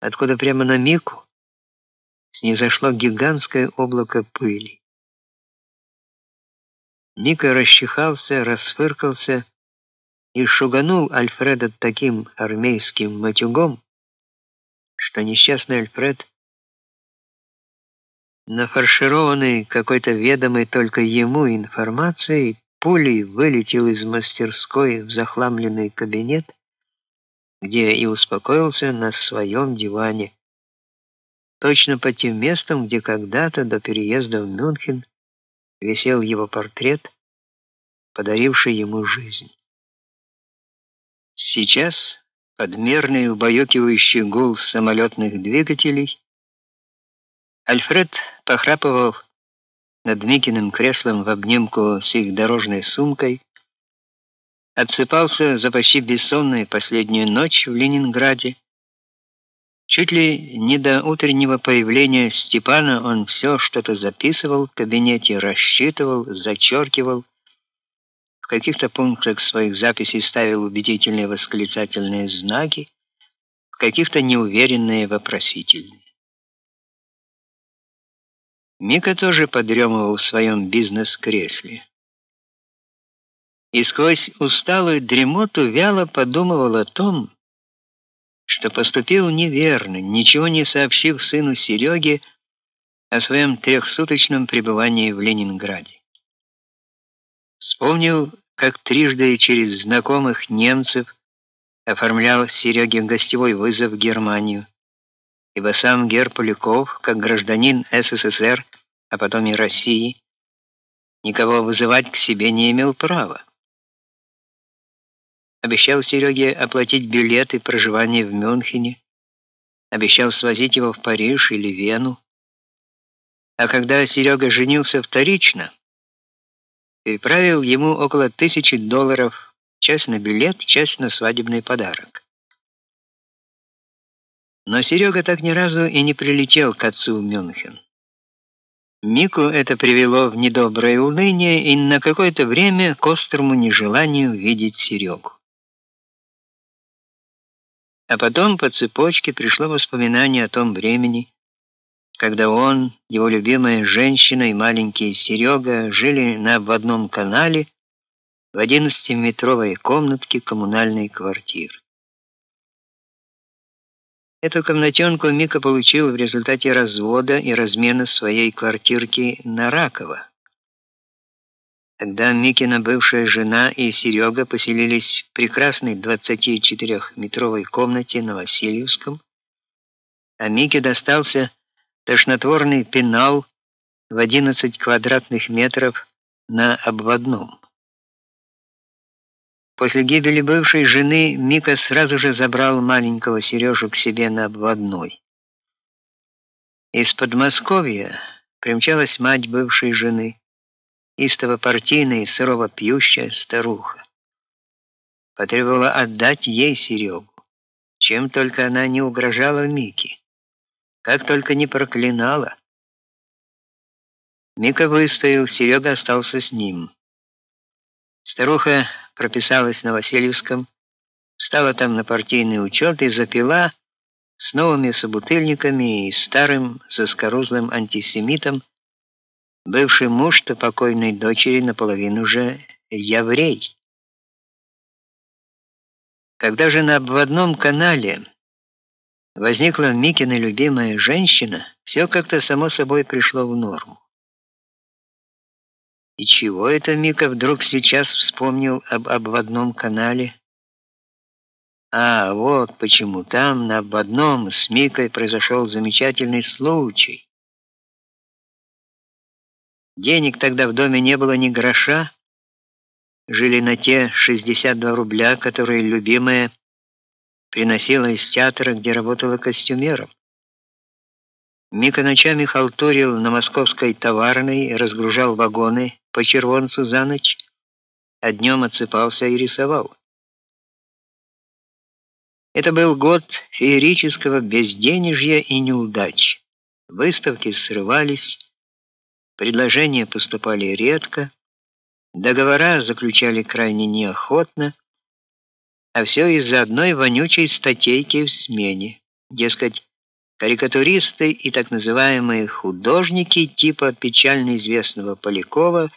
откуда прямо на Мику снизошло гигантское облако пыли. Мика расчихался, расфыркался и шуганул Альфреда таким армейским матюгом, что несчастный Альфред, нафаршированный какой-то ведомой только ему информацией, пулей вылетел из мастерской в захламленный кабинет, где и успокоился на своем диване, точно по тем местам, где когда-то до переезда в Мюнхен висел его портрет, подаривший ему жизнь. Сейчас подмерный убаюкивающий гул самолетных двигателей. Альфред похрапывал над Микиным креслом в обнимку с их дорожной сумкой, отсыпался за почти бессонную последнюю ночь в Ленинграде. Чуть ли не до утреннего появления Степана он все что-то записывал в кабинете, рассчитывал, зачеркивал, в каких-то пунктах своих записей ставил убедительные восклицательные знаки, в каких-то неуверенные вопросительные. Мика тоже подремывал в своем бизнес-кресле. И сквозь усталую дремоту вяло подумывал о том, что поступил неверно, ничего не сообщив сыну Сереге о своем трехсуточном пребывании в Ленинграде. Вспомнил, как трижды через знакомых немцев оформлял Сереге гостевой вызов в Германию ибо сам Гер Поляков, как гражданин СССР, а потом и России, никого вызывать к себе не имел права. Обещал Сереге оплатить билет и проживание в Мюнхене, обещал свозить его в Париж или Вену. А когда Серега женился вторично, переправил ему около тысячи долларов, часть на билет, часть на свадебный подарок. Но Серега так ни разу и не прилетел к отцу в Мюнхен. Мику это привело в недоброе уныние и на какое-то время к острому нежеланию видеть Серегу. А потом по цепочке пришло воспоминание о том времени, когда он, его любимая женщина и маленький Серега жили на одном канале в одиннадцатиметровой комнатке коммунальной квартиры. Эту комнатенку Мика получил в результате развода и размена своей квартирки на Раково. Тогда Микина бывшая жена и Серега поселились в прекрасной 24-метровой комнате на Васильевском, а Мике достался тошнотворный пенал в 11 квадратных метров на обводном. После гибели бывшей жены Мика сразу же забрал маленького Сережу к себе на обводной. Из Подмосковья примчалась мать бывшей жены, истово партийная и сырово пьющая старуха. Потребовала отдать ей Серегу, чем только она не угрожала Мике, как только не проклинала. Мика выстоял, Серега остался с ним. Старуха прописалась на Васильевском, встала там на партийный учет и запила с новыми собутыльниками и старым заскорузлым антисемитом, бывший муж-то покойной дочери наполовину же еврей. Когда же на обводном канале возникла Микина любимая женщина, все как-то само собой пришло в норму. И чего это Мика вдруг сейчас вспомнил об обводном канале? А, вот почему там на обводном с Микой произошел замечательный случай. Денег тогда в доме не было ни гроша. Жили на те 62 рубля, которые любимая приносила из театра, где работала костюмером. Мика ночами халтурил на московской товарной разгружал вагоны по червонцу за ночь, а днем отсыпался и рисовал. Это был год феерического безденежья и неудач. Выставки срывались, предложения поступали редко, договора заключали крайне неохотно, а все из-за одной вонючей статейки в смене. Дескать, Карикатуристы и так называемые художники типа печально известного Полякова